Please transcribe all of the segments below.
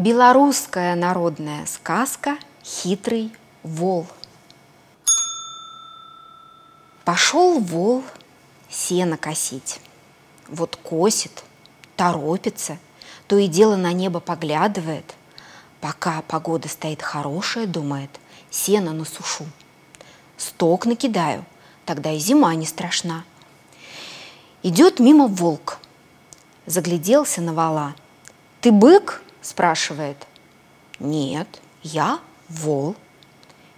Белорусская народная сказка «Хитрый вол». Пошел вол сено косить. Вот косит, торопится, то и дело на небо поглядывает. Пока погода стоит хорошая, думает, сено насушу. Сток накидаю, тогда и зима не страшна. Идет мимо волк, загляделся на вала. «Ты бык?» – спрашивает. «Нет, я вол».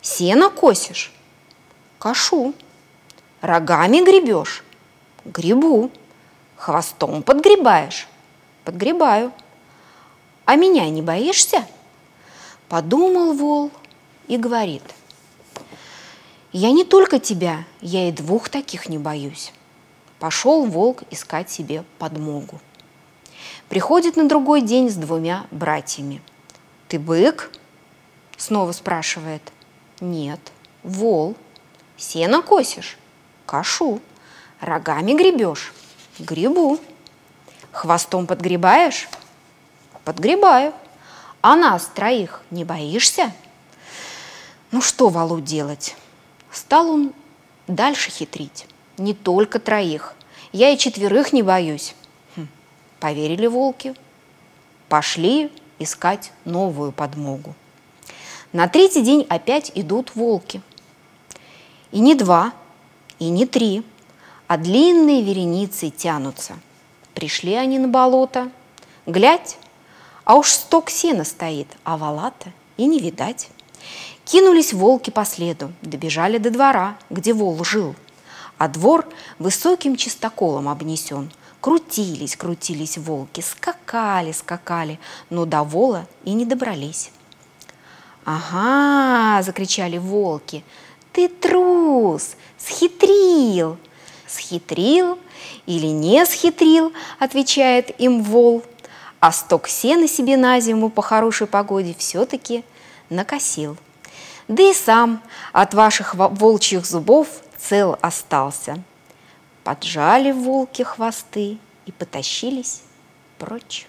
«Сено косишь?» «Кошу». «Рогами гребешь?» «Гребу». «Хвостом подгребаешь?» «Подгребаю». «А меня не боишься?» Подумал вол и говорит. «Я не только тебя, я и двух таких не боюсь». Пошел волк искать себе подмогу. Приходит на другой день с двумя братьями. «Ты бык?» – снова спрашивает. «Нет, вол. Сено косишь?» «Кашу. Рогами гребешь?» «Гребу». «Хвостом подгребаешь?» «Подгребаю». «А нас троих не боишься?» Ну что Валу делать? Стал он дальше хитрить. Не только троих. Я и четверых не боюсь. Поверили волки, пошли искать новую подмогу. На третий день опять идут волки. И не два, и не три, а длинные вереницы тянутся. Пришли они на болото. Глядь, а уж сток сена стоит, а вала-то и не видать. Кинулись волки по следу, добежали до двора, где вол жил. А двор высоким чистоколом обнесен – Крутились, крутились волки, скакали, скакали, но до вола и не добрались. «Ага!» – закричали волки. «Ты трус! Схитрил!» «Схитрил или не схитрил?» – отвечает им вол. А сток сена себе на зиму по хорошей погоде все-таки накосил. Да и сам от ваших волчьих зубов цел остался – Поджали волки хвосты и потащились прочь.